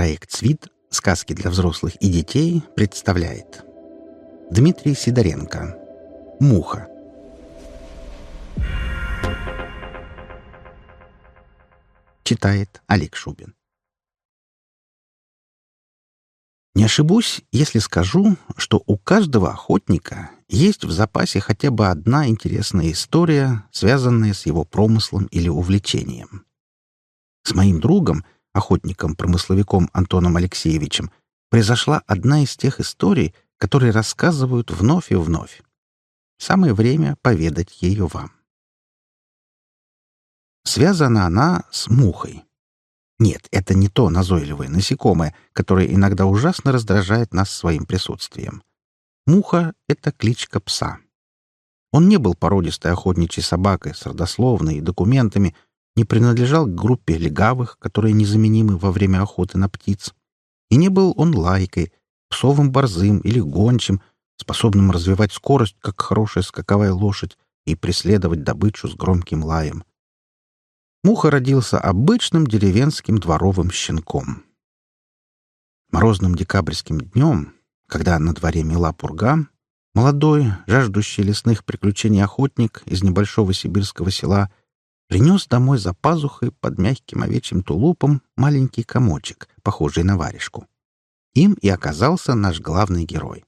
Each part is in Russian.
Проект «Свит. Сказки для взрослых и детей» представляет Дмитрий Сидоренко «Муха» Читает Олег Шубин Не ошибусь, если скажу, что у каждого охотника есть в запасе хотя бы одна интересная история, связанная с его промыслом или увлечением. С моим другом — охотником-промысловиком Антоном Алексеевичем, произошла одна из тех историй, которые рассказывают вновь и вновь. Самое время поведать ее вам. Связана она с мухой. Нет, это не то назойливое насекомое, которое иногда ужасно раздражает нас своим присутствием. Муха — это кличка пса. Он не был породистой охотничьей собакой с родословной и документами — не принадлежал к группе легавых, которые незаменимы во время охоты на птиц. И не был он лайкой, псовым борзым или гончим, способным развивать скорость, как хорошая скаковая лошадь, и преследовать добычу с громким лаем. Муха родился обычным деревенским дворовым щенком. Морозным декабрьским днем, когда на дворе мела пурга, молодой, жаждущий лесных приключений охотник из небольшого сибирского села принес домой за пазухой под мягким овечьим тулупом маленький комочек, похожий на варежку. Им и оказался наш главный герой.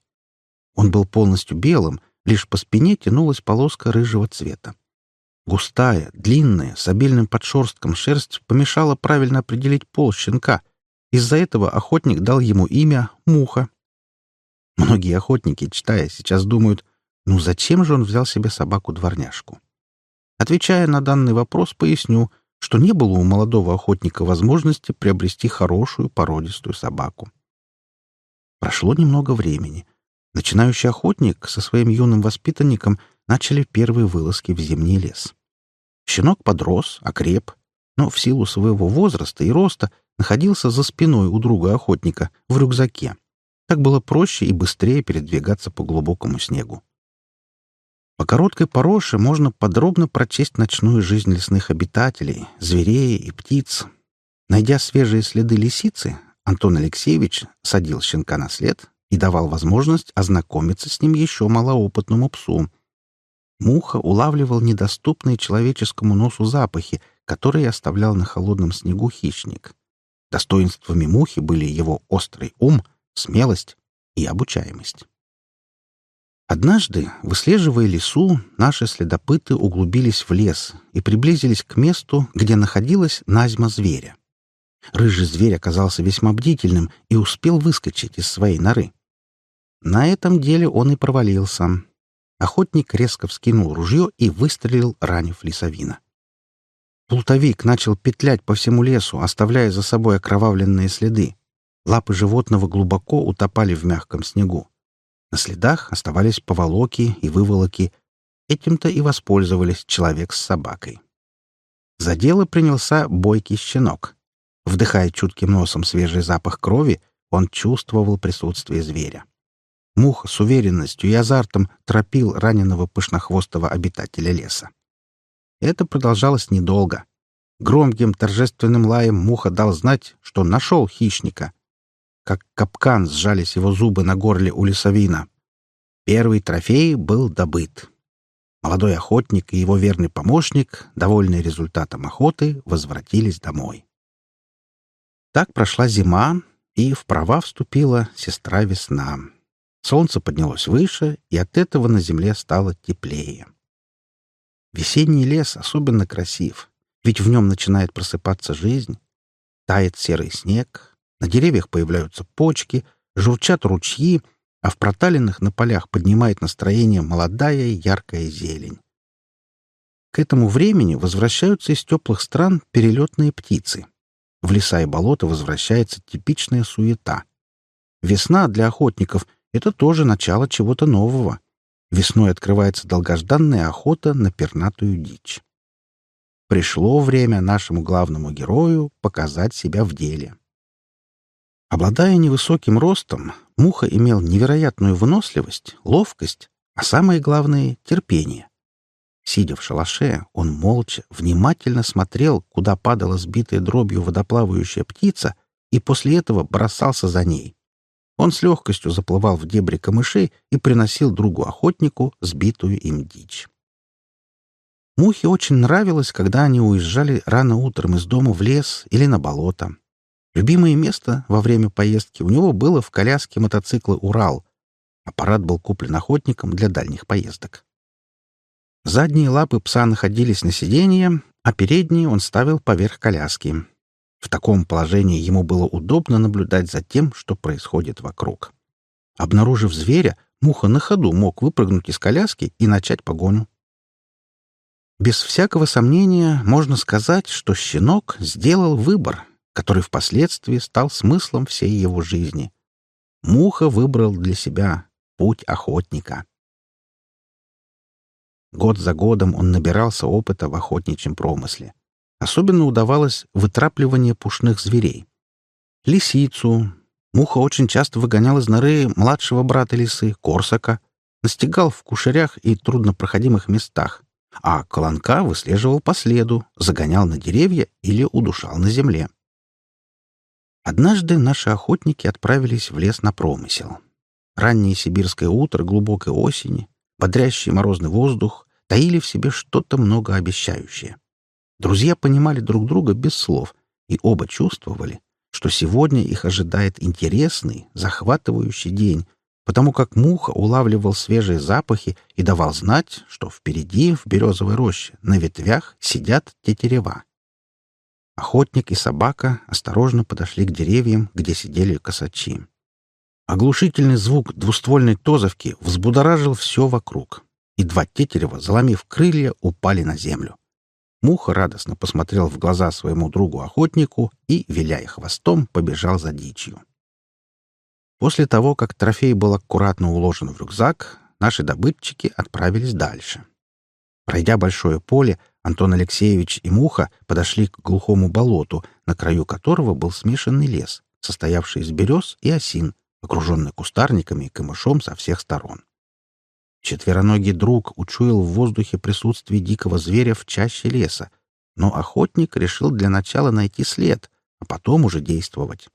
Он был полностью белым, лишь по спине тянулась полоска рыжего цвета. Густая, длинная, с обильным подшерстком шерсть помешала правильно определить пол щенка. Из-за этого охотник дал ему имя Муха. Многие охотники, читая, сейчас думают, ну зачем же он взял себе собаку-дворняжку? Отвечая на данный вопрос, поясню, что не было у молодого охотника возможности приобрести хорошую породистую собаку. Прошло немного времени. Начинающий охотник со своим юным воспитанником начали первые вылазки в зимний лес. Щенок подрос, окреп, но в силу своего возраста и роста находился за спиной у друга охотника в рюкзаке. Так было проще и быстрее передвигаться по глубокому снегу. По короткой пороше можно подробно прочесть ночную жизнь лесных обитателей, зверей и птиц. Найдя свежие следы лисицы, Антон Алексеевич садил щенка на след и давал возможность ознакомиться с ним еще малоопытному псу. Муха улавливал недоступные человеческому носу запахи, которые оставлял на холодном снегу хищник. Достоинствами мухи были его острый ум, смелость и обучаемость. Однажды, выслеживая лесу, наши следопыты углубились в лес и приблизились к месту, где находилась назьма зверя. Рыжий зверь оказался весьма бдительным и успел выскочить из своей норы. На этом деле он и провалился. Охотник резко вскинул ружье и выстрелил, ранив лесовина. Плутовик начал петлять по всему лесу, оставляя за собой окровавленные следы. Лапы животного глубоко утопали в мягком снегу. На следах оставались поволоки и выволоки. Этим-то и воспользовались человек с собакой. За дело принялся бойкий щенок. Вдыхая чутким носом свежий запах крови, он чувствовал присутствие зверя. Мух с уверенностью и азартом торопил раненого пышнохвостого обитателя леса. Это продолжалось недолго. Громким торжественным лаем муха дал знать, что нашел хищника, как капкан сжались его зубы на горле у лесовина. Первый трофей был добыт. Молодой охотник и его верный помощник, довольные результатом охоты, возвратились домой. Так прошла зима, и в права вступила сестра весна. Солнце поднялось выше, и от этого на земле стало теплее. Весенний лес особенно красив, ведь в нем начинает просыпаться жизнь. Тает серый снег, на деревьях появляются почки, журчат ручьи, а в проталинах на полях поднимает настроение молодая яркая зелень. К этому времени возвращаются из теплых стран перелетные птицы. В леса и болота возвращается типичная суета. Весна для охотников — это тоже начало чего-то нового. Весной открывается долгожданная охота на пернатую дичь. Пришло время нашему главному герою показать себя в деле. Обладая невысоким ростом, Муха имел невероятную выносливость, ловкость, а самое главное — терпение. Сидя в шалаше, он молча, внимательно смотрел, куда падала сбитая дробью водоплавающая птица, и после этого бросался за ней. Он с легкостью заплывал в дебри камышей и приносил другу-охотнику сбитую им дичь. Мухе очень нравилось, когда они уезжали рано утром из дома в лес или на болото. Любимое место во время поездки у него было в коляске мотоцикла «Урал». Аппарат был куплен охотником для дальних поездок. Задние лапы пса находились на сиденье, а передние он ставил поверх коляски. В таком положении ему было удобно наблюдать за тем, что происходит вокруг. Обнаружив зверя, муха на ходу мог выпрыгнуть из коляски и начать погоню. Без всякого сомнения можно сказать, что щенок сделал выбор, который впоследствии стал смыслом всей его жизни. Муха выбрал для себя путь охотника. Год за годом он набирался опыта в охотничьем промысле. Особенно удавалось вытрапливание пушных зверей. Лисицу. Муха очень часто выгонял из норы младшего брата лисы, корсака, настигал в кушерях и труднопроходимых местах, а колонка выслеживал по следу, загонял на деревья или удушал на земле. Однажды наши охотники отправились в лес на промысел. Раннее сибирское утро глубокой осени, бодрящий морозный воздух таили в себе что-то многообещающее. Друзья понимали друг друга без слов, и оба чувствовали, что сегодня их ожидает интересный, захватывающий день, потому как Муха улавливал свежие запахи и давал знать, что впереди, в березовой роще, на ветвях сидят тетерева. Охотник и собака осторожно подошли к деревьям, где сидели косачи. Оглушительный звук двуствольной тозовки взбудоражил все вокруг, и два тетерева, заломив крылья, упали на землю. Муха радостно посмотрел в глаза своему другу-охотнику и, виляя хвостом, побежал за дичью. После того, как трофей был аккуратно уложен в рюкзак, наши добытчики отправились дальше. Пройдя большое поле, Антон Алексеевич и Муха подошли к глухому болоту, на краю которого был смешанный лес, состоявший из берез и осин, окруженный кустарниками и камышом со всех сторон. Четвероногий друг учуял в воздухе присутствие дикого зверя в чаще леса, но охотник решил для начала найти след, а потом уже действовать.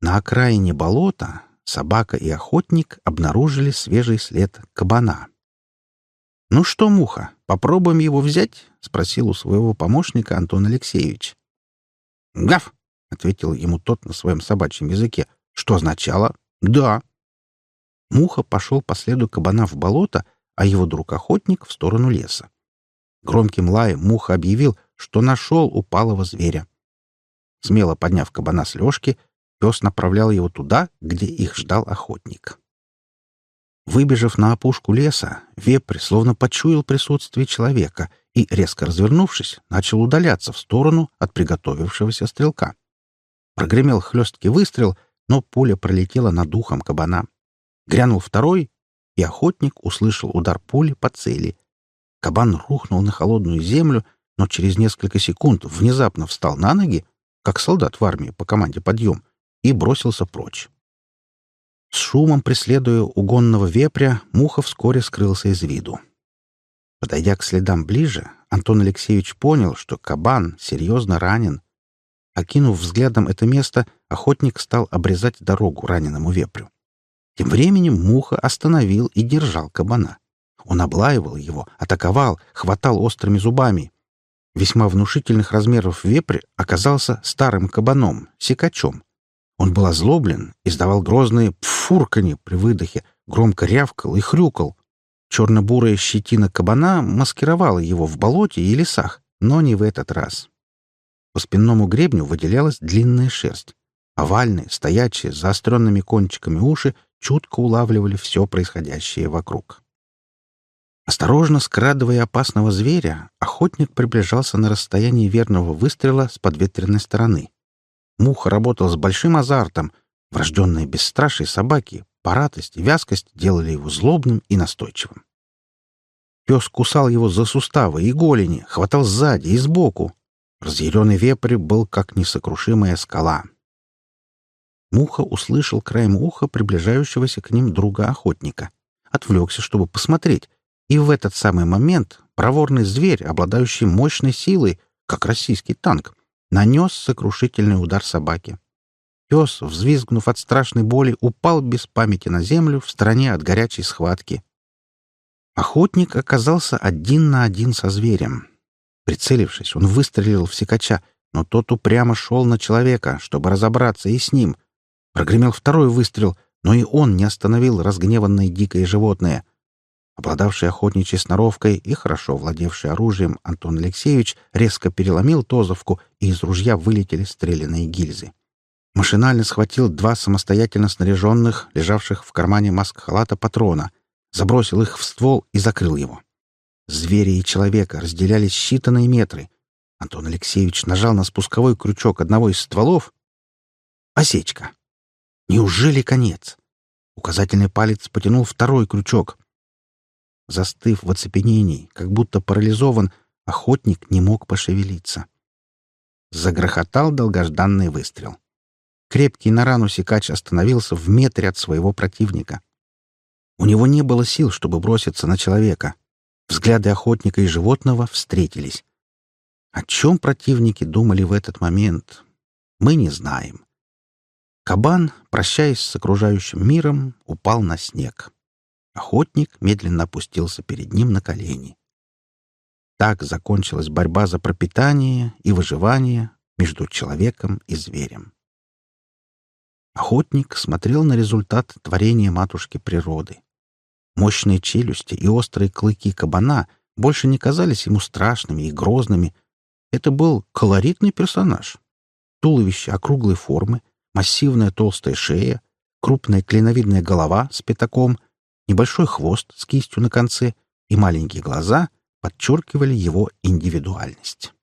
На окраине болота собака и охотник обнаружили свежий след кабана. «Ну что, Муха, попробуем его взять?» — спросил у своего помощника Антон Алексеевич. «Гав!» — ответил ему тот на своем собачьем языке, что означало «да». Муха пошел по следу кабана в болото, а его друг-охотник — в сторону леса. Громким лаем Муха объявил, что нашел упалого зверя. Смело подняв кабана с лёжки, пес направлял его туда, где их ждал охотник. Выбежав на опушку леса, вепрь словно почуял присутствие человека и, резко развернувшись, начал удаляться в сторону от приготовившегося стрелка. Прогремел хлесткий выстрел, но пуля пролетела над ухом кабана. Грянул второй, и охотник услышал удар пули по цели. Кабан рухнул на холодную землю, но через несколько секунд внезапно встал на ноги, как солдат в армии по команде «Подъем», и бросился прочь. С шумом преследуя угонного вепря, Муха вскоре скрылся из виду. Подойдя к следам ближе, Антон Алексеевич понял, что кабан серьезно ранен. Окинув взглядом это место, охотник стал обрезать дорогу раненому вепрю. Тем временем Муха остановил и держал кабана. Он облаивал его, атаковал, хватал острыми зубами. Весьма внушительных размеров вепрь оказался старым кабаном, секачом. Он был озлоблен, издавал грозные пфурканье при выдохе, громко рявкал и хрюкал. Черно-бурая щетина кабана маскировала его в болоте и лесах, но не в этот раз. По спинному гребню выделялась длинная шерсть. Овальные, стоячие, с заостренными кончиками уши чутко улавливали все происходящее вокруг. Осторожно скрадывая опасного зверя, охотник приближался на расстояние верного выстрела с подветренной стороны. Муха работал с большим азартом. Врожденные бесстрашие собаки, паратость и вязкость делали его злобным и настойчивым. Пес кусал его за суставы и голени, хватал сзади и сбоку. Разъяренный вепрь был как несокрушимая скала. Муха услышал краем уха приближающегося к ним друга-охотника. Отвлекся, чтобы посмотреть. И в этот самый момент проворный зверь, обладающий мощной силой, как российский танк, нанес сокрушительный удар собаке. Пес, взвизгнув от страшной боли, упал без памяти на землю в стороне от горячей схватки. Охотник оказался один на один со зверем. Прицелившись, он выстрелил в сикача, но тот упрямо шел на человека, чтобы разобраться и с ним. Прогремел второй выстрел, но и он не остановил разгневанное дикое животное. Обладавший охотничьей сноровкой и хорошо владевший оружием Антон Алексеевич резко переломил тозовку, и из ружья вылетели стрелянные гильзы. Машинально схватил два самостоятельно снаряженных, лежавших в кармане маск-халата патрона, забросил их в ствол и закрыл его. Звери и человека разделялись считанные метры. Антон Алексеевич нажал на спусковой крючок одного из стволов. Осечка. Неужели конец? Указательный палец потянул второй крючок. Застыв в оцепенении, как будто парализован, охотник не мог пошевелиться. Загрохотал долгожданный выстрел. Крепкий на рану сикач остановился в метре от своего противника. У него не было сил, чтобы броситься на человека. Взгляды охотника и животного встретились. О чем противники думали в этот момент, мы не знаем. Кабан, прощаясь с окружающим миром, упал на снег. Охотник медленно опустился перед ним на колени. Так закончилась борьба за пропитание и выживание между человеком и зверем. Охотник смотрел на результат творения матушки природы. Мощные челюсти и острые клыки кабана больше не казались ему страшными и грозными. Это был колоритный персонаж. Туловище округлой формы, массивная толстая шея, крупная клиновидная голова с пятаком, небольшой хвост с кистью на конце и маленькие глаза подчеркивали его индивидуальность.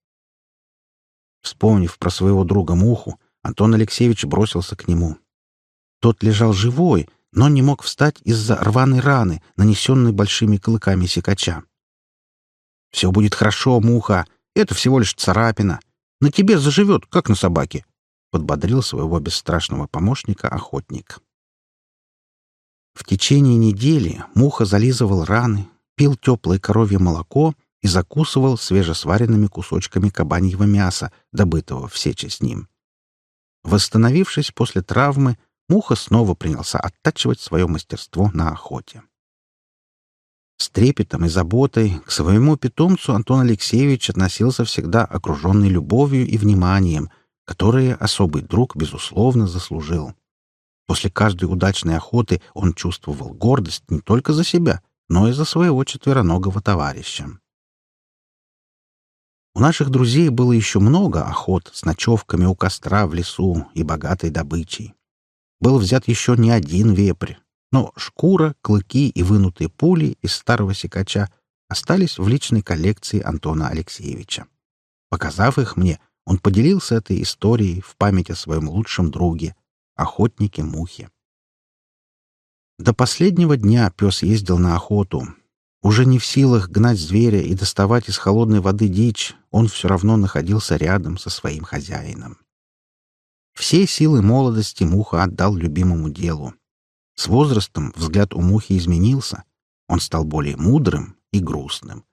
Вспомнив про своего друга Муху, Антон Алексеевич бросился к нему. Тот лежал живой, но не мог встать из-за рваной раны, нанесенной большими клыками секача. «Все будет хорошо, Муха. Это всего лишь царапина. На тебе заживет, как на собаке», — подбодрил своего бесстрашного помощника охотник. В течение недели Муха зализывал раны, пил теплое коровье молоко и закусывал свежесваренными кусочками кабаньего мяса, добытого в сече с ним. Восстановившись после травмы, Муха снова принялся оттачивать свое мастерство на охоте. С трепетом и заботой к своему питомцу Антон Алексеевич относился всегда окруженный любовью и вниманием, которые особый друг, безусловно, заслужил. После каждой удачной охоты он чувствовал гордость не только за себя, но и за своего четвероногого товарища. У наших друзей было еще много охот с ночевками у костра в лесу и богатой добычей был взят еще не один вепрь, но шкура, клыки и вынутые пули из старого секача остались в личной коллекции Антона Алексеевича. Показав их мне, он поделился этой историей в память о своем лучшем друге, охотнике Мухе. До последнего дня пес ездил на охоту. Уже не в силах гнать зверя и доставать из холодной воды дичь, он все равно находился рядом со своим хозяином. Все силы молодости Муха отдал любимому делу. С возрастом взгляд у Мухи изменился. Он стал более мудрым и грустным.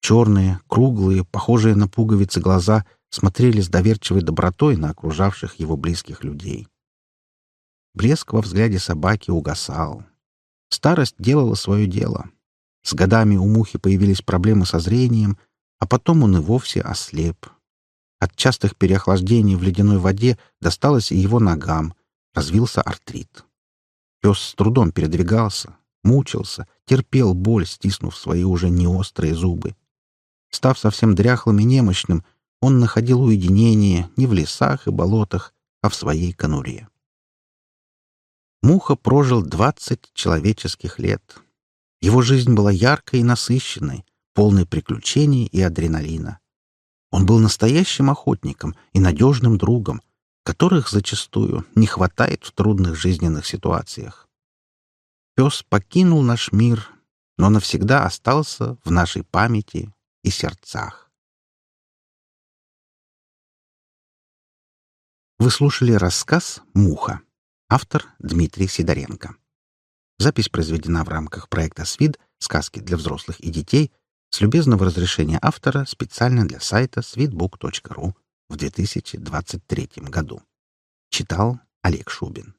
Черные, круглые, похожие на пуговицы глаза смотрели с доверчивой добротой на окружавших его близких людей. Блеск во взгляде собаки угасал. Старость делала свое дело. С годами у Мухи появились проблемы со зрением, а потом он и вовсе ослеп, от частых переохлаждений в ледяной воде досталось и его ногам. Развился артрит. Пес с трудом передвигался, мучился, терпел боль, стиснув свои уже неострые зубы. Став совсем дряхлым и немощным, он находил уединение не в лесах и болотах, а в своей конуре. Муха прожил двадцать человеческих лет. Его жизнь была яркой и насыщенной, полной приключений и адреналина. Он был настоящим охотником и надежным другом, которых зачастую не хватает в трудных жизненных ситуациях. Пес покинул наш мир, но навсегда остался в нашей памяти и сердцах. Вы слушали рассказ «Муха». Автор Дмитрий Сидоренко. Запись произведена в рамках проекта «СВИД. Сказки для взрослых и детей» с любезного разрешения автора специально для сайта sweetbook.ru в 2023 году. Читал Олег Шубин.